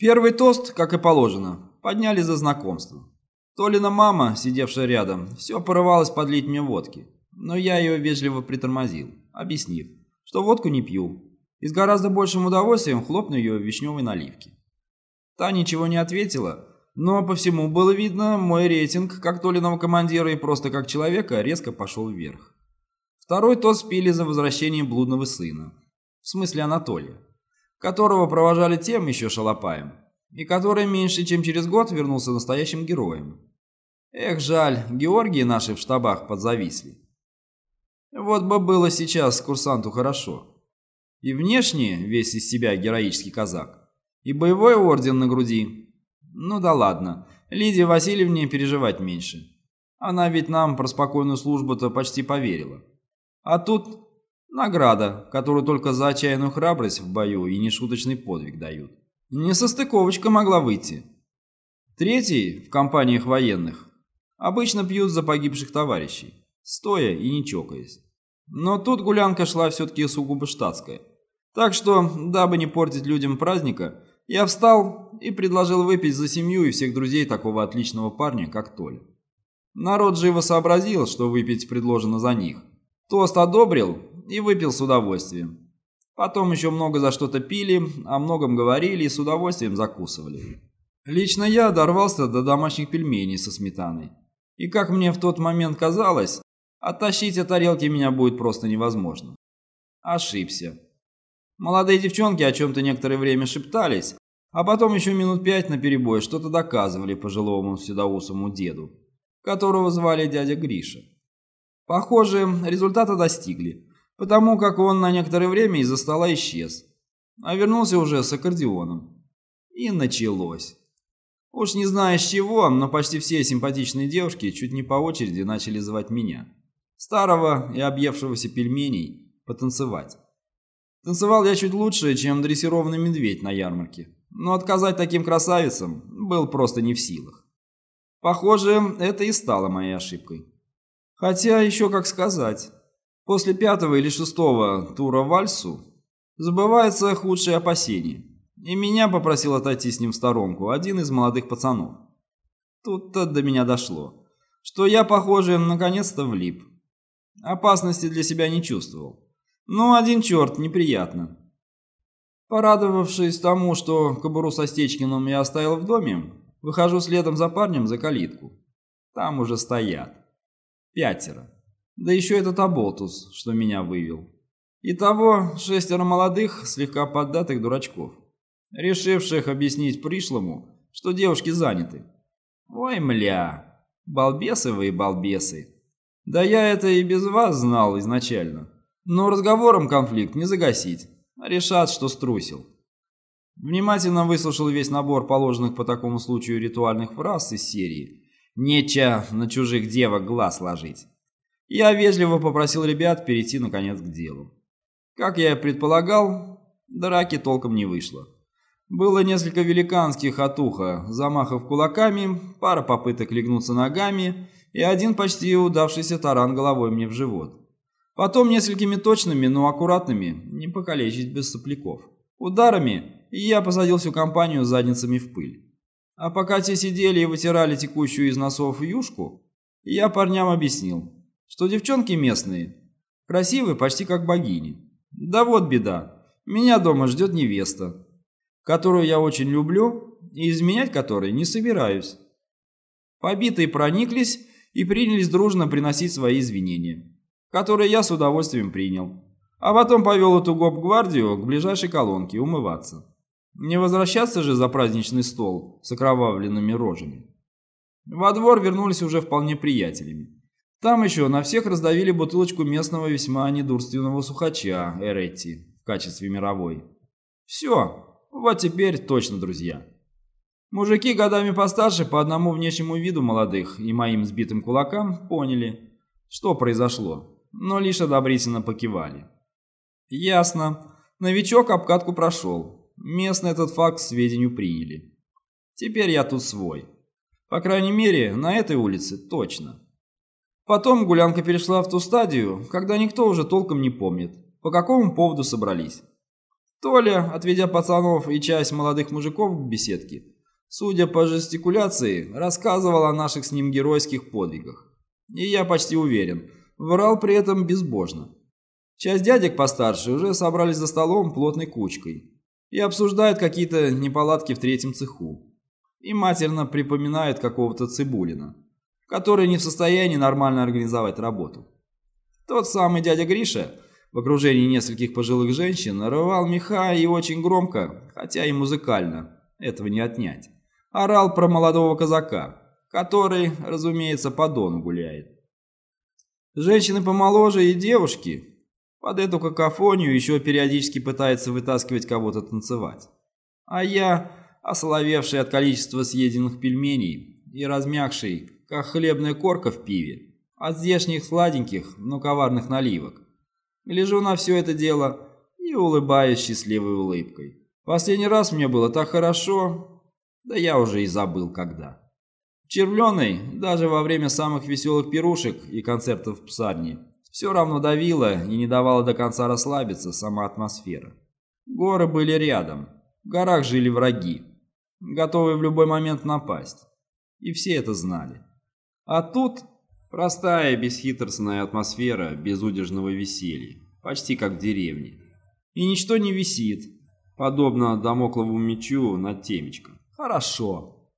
Первый тост, как и положено, подняли за знакомство. Толина мама, сидевшая рядом, все порывалась подлить мне водки, но я ее вежливо притормозил, объяснив, что водку не пью, и с гораздо большим удовольствием хлопну ее в вишневой наливке. Та ничего не ответила, но по всему было видно, мой рейтинг как Толиного командира и просто как человека резко пошел вверх. Второй тост пили за возвращение блудного сына, в смысле Анатолия которого провожали тем еще шалопаем, и который меньше чем через год вернулся настоящим героем. Эх, жаль, Георгии наши в штабах подзависли. Вот бы было сейчас курсанту хорошо. И внешне весь из себя героический казак, и боевой орден на груди. Ну да ладно, Лидии Васильевне переживать меньше. Она ведь нам про спокойную службу-то почти поверила. А тут Награда, которую только за отчаянную храбрость в бою и нешуточный подвиг дают. Несостыковочка могла выйти. Третий, в компаниях военных, обычно пьют за погибших товарищей, стоя и не чокаясь. Но тут гулянка шла все-таки сугубо штатская. Так что, дабы не портить людям праздника, я встал и предложил выпить за семью и всех друзей такого отличного парня, как Толя. Народ живо сообразил, что выпить предложено за них. Тост одобрил и выпил с удовольствием. Потом еще много за что-то пили, о многом говорили и с удовольствием закусывали. Лично я дорвался до домашних пельменей со сметаной. И как мне в тот момент казалось, оттащить от тарелки меня будет просто невозможно. Ошибся. Молодые девчонки о чем-то некоторое время шептались, а потом еще минут пять наперебой что-то доказывали пожилому седоусому деду, которого звали дядя Гриша. Похоже, результата достигли, потому как он на некоторое время из-за стола исчез, а вернулся уже с аккордеоном. И началось. Уж не знаю с чего, но почти все симпатичные девушки чуть не по очереди начали звать меня, старого и объевшегося пельменей, потанцевать. Танцевал я чуть лучше, чем дрессированный медведь на ярмарке, но отказать таким красавицам был просто не в силах. Похоже, это и стало моей ошибкой. Хотя еще как сказать. После пятого или шестого тура вальсу забывается худшие опасения. И меня попросил отойти с ним в сторонку один из молодых пацанов. Тут-то до меня дошло, что я, похоже, наконец-то влип. Опасности для себя не чувствовал. Но один черт, неприятно. Порадовавшись тому, что кобуру со Стечкиным я оставил в доме, выхожу следом за парнем за калитку. Там уже стоят. Пятеро. Да еще этот оболтус, что меня вывел. Итого шестеро молодых, слегка поддатых дурачков, решивших объяснить пришлому, что девушки заняты. Ой, мля, балбесы вы и балбесы. Да я это и без вас знал изначально. Но разговором конфликт не загасить. Решат, что струсил. Внимательно выслушал весь набор положенных по такому случаю ритуальных фраз из серии Неча на чужих девок глаз ложить. Я вежливо попросил ребят перейти наконец к делу. Как я и предполагал, драки толком не вышло. Было несколько великанских отуха, замахов кулаками, пара попыток легнуться ногами и один почти удавшийся таран головой мне в живот. Потом несколькими точными, но аккуратными, не покалечить без сопляков. Ударами, я посадил всю компанию задницами в пыль. А пока те сидели и вытирали текущую из носов юшку, я парням объяснил, что девчонки местные, красивые почти как богини. Да вот беда, меня дома ждет невеста, которую я очень люблю и изменять которой не собираюсь. Побитые прониклись и принялись дружно приносить свои извинения, которые я с удовольствием принял. А потом повел эту гоп-гвардию к ближайшей колонке умываться. Не возвращаться же за праздничный стол с окровавленными рожами. Во двор вернулись уже вполне приятелями. Там еще на всех раздавили бутылочку местного весьма недурственного сухача Эретти в качестве мировой. Все, вот теперь точно друзья. Мужики годами постарше по одному внешнему виду молодых и моим сбитым кулакам поняли, что произошло, но лишь одобрительно покивали. Ясно. Новичок обкатку прошел, Местные этот факт к сведению приняли. Теперь я тут свой. По крайней мере, на этой улице точно. Потом гулянка перешла в ту стадию, когда никто уже толком не помнит, по какому поводу собрались. Толя, отведя пацанов и часть молодых мужиков к беседке, судя по жестикуляции, рассказывал о наших с ним геройских подвигах. И я почти уверен, врал при этом безбожно. Часть дядек постарше уже собрались за столом плотной кучкой и обсуждают какие-то неполадки в третьем цеху. И матерно припоминают какого-то Цибулина, который не в состоянии нормально организовать работу. Тот самый дядя Гриша в окружении нескольких пожилых женщин рвал меха и очень громко, хотя и музыкально, этого не отнять, орал про молодого казака, который, разумеется, по дону гуляет. Женщины помоложе и девушки под эту какофонию еще периодически пытается вытаскивать кого-то танцевать. А я, ословевший от количества съеденных пельменей и размягший, как хлебная корка в пиве, от здешних сладеньких, но коварных наливок, лежу на все это дело и улыбаюсь счастливой улыбкой. Последний раз мне было так хорошо, да я уже и забыл когда. Червленый, даже во время самых веселых пирушек и концертов в псарне, все равно давила и не давала до конца расслабиться сама атмосфера. Горы были рядом, в горах жили враги, готовые в любой момент напасть. И все это знали. А тут простая бесхитростная атмосфера безудержного веселья, почти как в деревне. И ничто не висит, подобно домокловому мечу над темечком. Хорошо.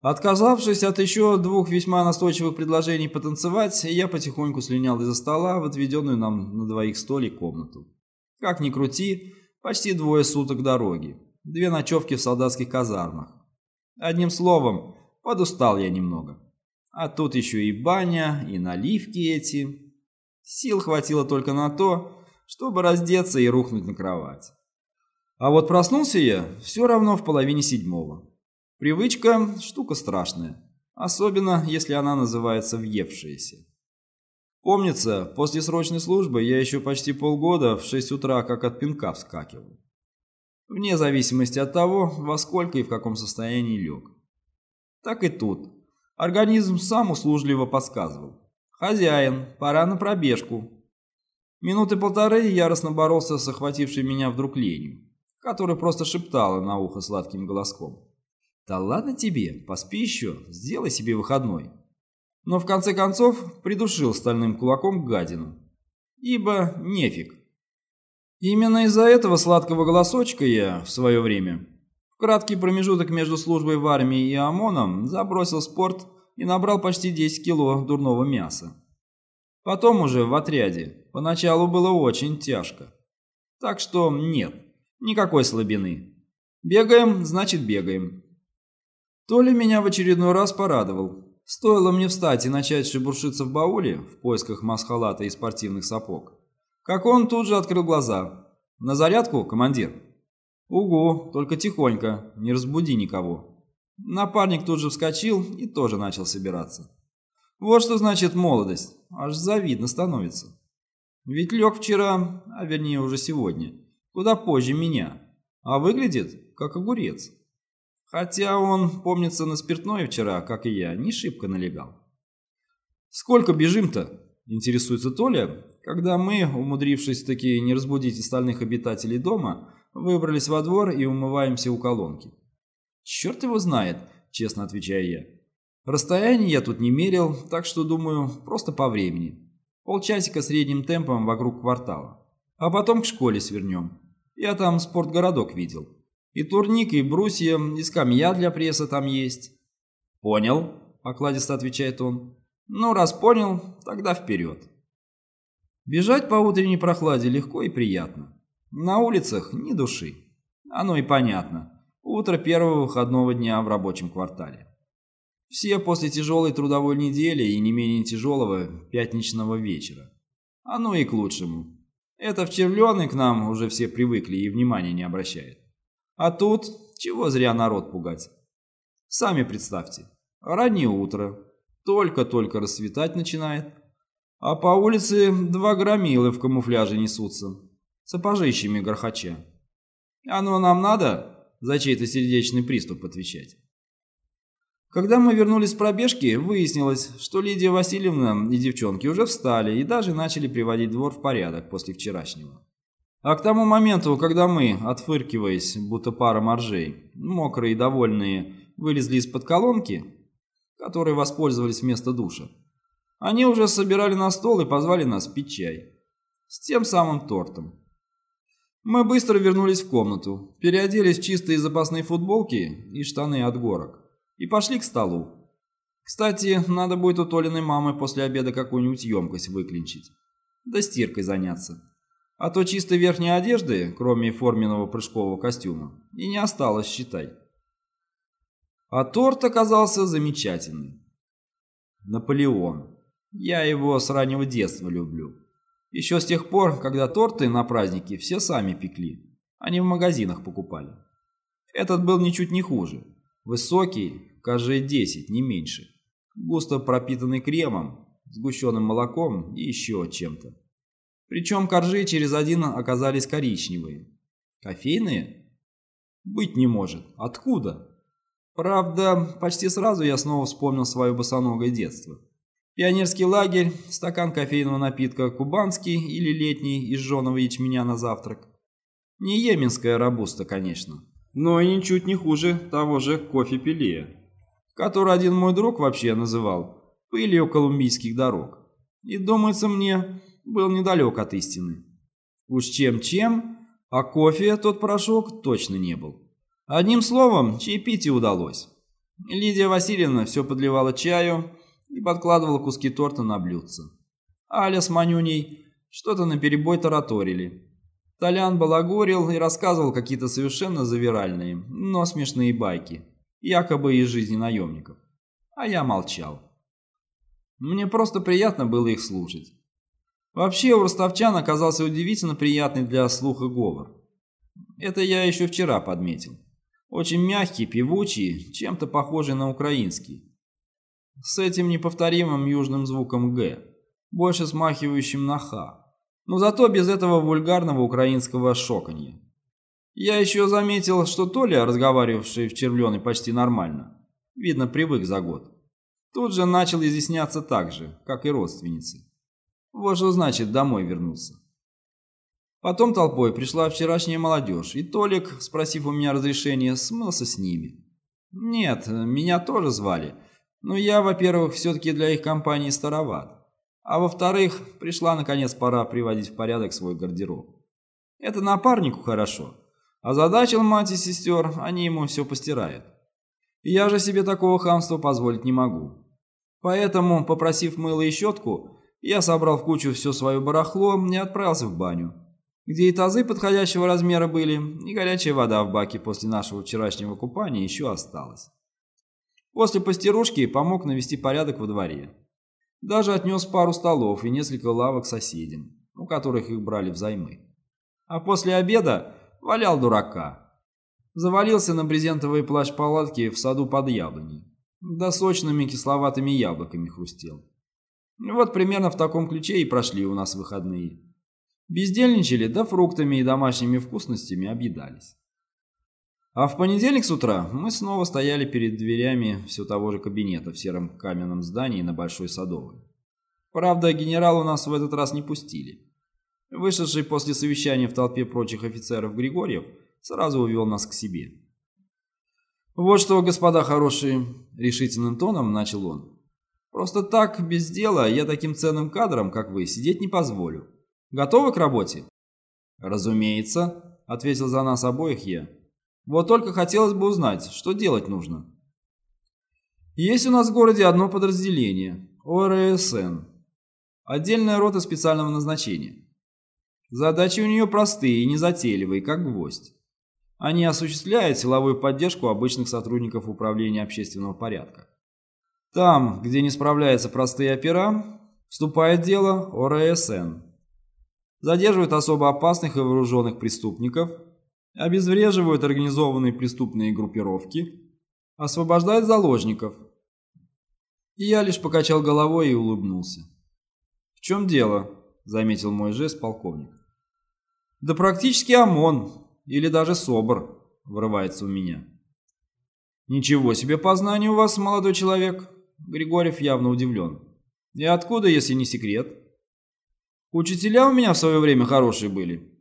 Отказавшись от еще двух весьма настойчивых предложений потанцевать, я потихоньку слинял из-за стола в отведенную нам на двоих столик комнату. Как ни крути, почти двое суток дороги, две ночевки в солдатских казармах. Одним словом, подустал я немного. А тут еще и баня, и наливки эти. Сил хватило только на то, чтобы раздеться и рухнуть на кровать. А вот проснулся я все равно в половине седьмого. Привычка – штука страшная, особенно если она называется въевшаяся. Помнится, после срочной службы я еще почти полгода в 6 утра как от пинка вскакивал. Вне зависимости от того, во сколько и в каком состоянии лег. Так и тут. Организм сам услужливо подсказывал. «Хозяин, пора на пробежку». Минуты полторы яростно боролся с охватившей меня вдруг ленью, которая просто шептала на ухо сладким голоском. Да ладно тебе, поспи еще, сделай себе выходной. Но в конце концов придушил стальным кулаком гадину. Ибо нефиг. Именно из-за этого сладкого голосочка я в свое время, краткий промежуток между службой в армии и ОМОНом, забросил спорт и набрал почти 10 кило дурного мяса. Потом уже в отряде. Поначалу было очень тяжко. Так что нет, никакой слабины. Бегаем, значит бегаем. Толя меня в очередной раз порадовал. Стоило мне встать и начать шебуршиться в бауле в поисках масхалата и спортивных сапог, как он тут же открыл глаза. «На зарядку, командир?» «Угу, только тихонько, не разбуди никого». Напарник тут же вскочил и тоже начал собираться. Вот что значит молодость, аж завидно становится. Ведь лег вчера, а вернее уже сегодня, куда позже меня, а выглядит как огурец. Хотя он, помнится, на спиртное вчера, как и я, не шибко налегал. «Сколько бежим-то?» – интересуется Толя, когда мы, умудрившись таки не разбудить остальных обитателей дома, выбрались во двор и умываемся у колонки. «Черт его знает», – честно отвечаю я. «Расстояние я тут не мерил, так что, думаю, просто по времени. Полчасика средним темпом вокруг квартала. А потом к школе свернем. Я там спортгородок видел». И турник, и брусья, и скамья для пресса там есть». «Понял», — покладисто отвечает он. «Ну, раз понял, тогда вперед». Бежать по утренней прохладе легко и приятно. На улицах ни души. Оно и понятно. Утро первого выходного дня в рабочем квартале. Все после тяжелой трудовой недели и не менее тяжелого пятничного вечера. Оно и к лучшему. Это в Червленый к нам уже все привыкли и внимания не обращают. А тут чего зря народ пугать. Сами представьте, раннее утро, только-только расцветать начинает, а по улице два громилы в камуфляже несутся, сапожищами горхача. Оно нам надо за чей-то сердечный приступ отвечать. Когда мы вернулись с пробежки, выяснилось, что Лидия Васильевна и девчонки уже встали и даже начали приводить двор в порядок после вчерашнего. А к тому моменту, когда мы, отфыркиваясь, будто пара моржей, мокрые и довольные, вылезли из-под колонки, которой воспользовались вместо душа, они уже собирали на стол и позвали нас пить чай. С тем самым тортом. Мы быстро вернулись в комнату, переоделись в чистые запасные футболки и штаны от горок и пошли к столу. Кстати, надо будет у Толиной мамы после обеда какую-нибудь емкость выклинчить. Да стиркой заняться. А то чистой верхней одежды, кроме форменного прыжкового костюма, и не осталось, считай. А торт оказался замечательный. Наполеон. Я его с раннего детства люблю. Еще с тех пор, когда торты на праздники все сами пекли, они в магазинах покупали. Этот был ничуть не хуже. Высокий, кажется, 10, не меньше. Густо пропитанный кремом, сгущенным молоком и еще чем-то. Причем коржи через один оказались коричневые. Кофейные? Быть не может. Откуда? Правда, почти сразу я снова вспомнил свое босоногое детство. Пионерский лагерь, стакан кофейного напитка кубанский или летний из жженого ячменя на завтрак. Не йеменская рабуста, конечно, но и ничуть не хуже того же кофе-пелея, который один мой друг вообще называл пылью колумбийских дорог. И, думается мне, был недалек от истины. Уж чем-чем, а кофе тот порошок точно не был. Одним словом, чаепитие удалось. Лидия Васильевна все подливала чаю и подкладывала куски торта на блюдце. Аля с Манюней что-то наперебой тараторили. Толян балагурил и рассказывал какие-то совершенно завиральные, но смешные байки, якобы из жизни наемников. А я молчал. Мне просто приятно было их слушать. Вообще у ростовчан оказался удивительно приятный для слуха говор. Это я еще вчера подметил. Очень мягкий, певучий, чем-то похожий на украинский. С этим неповторимым южным звуком «г», больше смахивающим на «х», но зато без этого вульгарного украинского шоканья. Я еще заметил, что Толя, разговаривавший в червленой почти нормально, видно, привык за год, тут же начал изъясняться так же, как и родственницы. Вот что значит домой вернуться. Потом толпой пришла вчерашняя молодежь, и Толик, спросив у меня разрешения, смылся с ними. Нет, меня тоже звали, но я, во-первых, все-таки для их компании староват, а во-вторых, пришла наконец пора приводить в порядок свой гардероб. Это напарнику хорошо, а задачил мать и сестер, они ему все постирают. И я же себе такого хамства позволить не могу. Поэтому, попросив мыло и щетку, я собрал в кучу все свое барахло и отправился в баню где и тазы подходящего размера были, и горячая вода в баке после нашего вчерашнего купания еще осталась. После постирушки помог навести порядок во дворе. Даже отнес пару столов и несколько лавок соседям, у которых их брали взаймы. А после обеда валял дурака. Завалился на брезентовые плащ-палатки в саду под яблоней. Да сочными кисловатыми яблоками хрустел. Вот примерно в таком ключе и прошли у нас выходные. Бездельничали, да фруктами и домашними вкусностями объедались. А в понедельник с утра мы снова стояли перед дверями все того же кабинета в сером каменном здании на Большой Садовой. Правда, генералу нас в этот раз не пустили. Вышедший после совещания в толпе прочих офицеров Григорьев сразу увел нас к себе. «Вот что, господа хорошие», — решительным тоном начал он. «Просто так, без дела, я таким ценным кадрам, как вы, сидеть не позволю. Готовы к работе?» «Разумеется», — ответил за нас обоих я. «Вот только хотелось бы узнать, что делать нужно». «Есть у нас в городе одно подразделение — ОРСН. Отдельная рота специального назначения. Задачи у нее простые и незатейливые, как гвоздь. Они осуществляют силовую поддержку обычных сотрудников Управления общественного порядка. Там, где не справляются простые опера, вступает дело ОРСН задерживают особо опасных и вооруженных преступников, обезвреживают организованные преступные группировки, освобождают заложников. И я лишь покачал головой и улыбнулся. «В чем дело?» – заметил мой жест полковник. «Да практически ОМОН, или даже СОБР», – врывается у меня. «Ничего себе познание у вас, молодой человек!» Григорьев явно удивлен. «И откуда, если не секрет?» Учителя у меня в свое время хорошие были.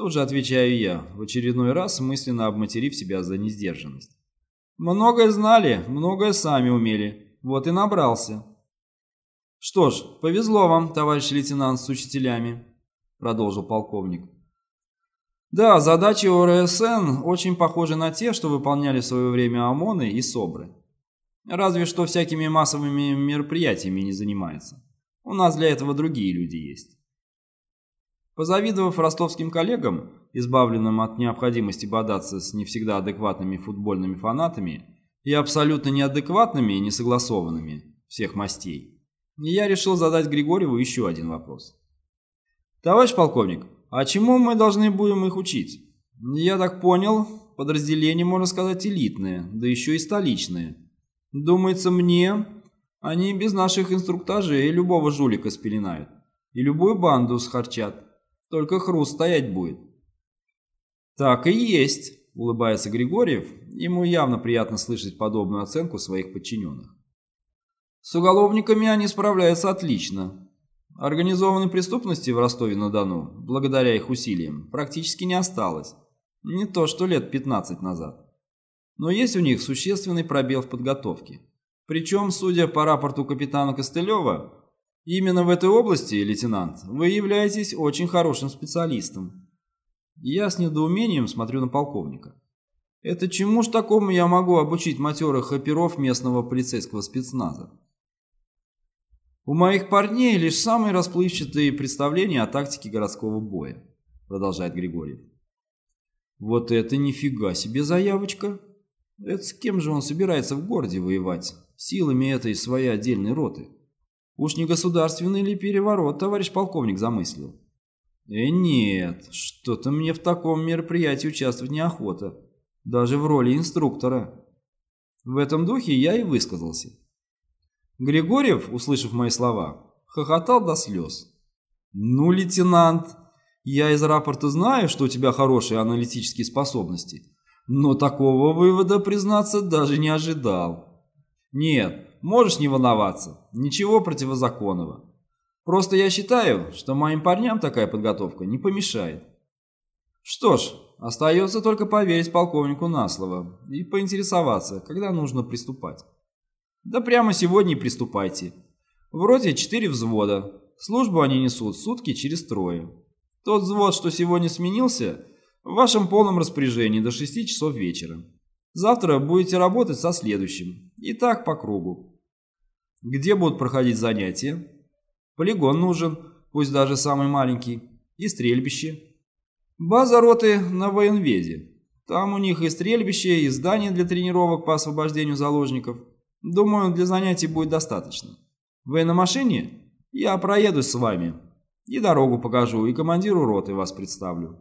Тут же отвечаю я, в очередной раз мысленно обматерив себя за несдержанность. Многое знали, многое сами умели, вот и набрался. Что ж, повезло вам, товарищ лейтенант, с учителями, продолжил полковник. Да, задачи ОРСН очень похожи на те, что выполняли в свое время ОМОНы и СОБРы. Разве что всякими массовыми мероприятиями не занимается. У нас для этого другие люди есть. Позавидовав ростовским коллегам, избавленным от необходимости бодаться с не всегда адекватными футбольными фанатами и абсолютно неадекватными и несогласованными всех мастей, я решил задать Григорьеву еще один вопрос. «Товарищ полковник, а чему мы должны будем их учить? Я так понял, подразделение, можно сказать, элитное, да еще и столичное. Думается мне, они без наших инструктажей любого жулика спеленают. И любую банду схарчат. Только хруст стоять будет. Так и есть, улыбается Григорьев. Ему явно приятно слышать подобную оценку своих подчиненных. С уголовниками они справляются отлично. Организованной преступности в Ростове-на-Дону, благодаря их усилиям, практически не осталось. Не то, что лет 15 назад. Но есть у них существенный пробел в подготовке. Причем, судя по рапорту капитана Костылева, именно в этой области, лейтенант, вы являетесь очень хорошим специалистом. Я с недоумением смотрю на полковника. Это чему ж такому я могу обучить матерых оперов местного полицейского спецназа? У моих парней лишь самые расплывчатые представления о тактике городского боя, продолжает Григорий. Вот это нифига себе заявочка. Это с кем же он собирается в городе воевать? Силами этой своей отдельной роты. Уж не государственный ли переворот товарищ полковник замыслил? Э, нет, что-то мне в таком мероприятии участвовать неохота. Даже в роли инструктора. В этом духе я и высказался. Григорьев, услышав мои слова, хохотал до слез. «Ну, лейтенант, я из рапорта знаю, что у тебя хорошие аналитические способности, но такого вывода, признаться, даже не ожидал. Нет, можешь не волноваться, ничего противозаконного. Просто я считаю, что моим парням такая подготовка не помешает. Что ж, остается только поверить полковнику на слово и поинтересоваться, когда нужно приступать. Да прямо сегодня и приступайте. Вроде четыре взвода. Службу они несут сутки через трое. Тот взвод, что сегодня сменился, в вашем полном распоряжении до 6 часов вечера. Завтра будете работать со следующим. И так по кругу. Где будут проходить занятия? Полигон нужен, пусть даже самый маленький. И стрельбище. База роты на военвезе. Там у них и стрельбище, и здание для тренировок по освобождению заложников – Думаю, для занятий будет достаточно. Вы на машине? Я проедусь с вами. И дорогу покажу, и командиру роты вас представлю.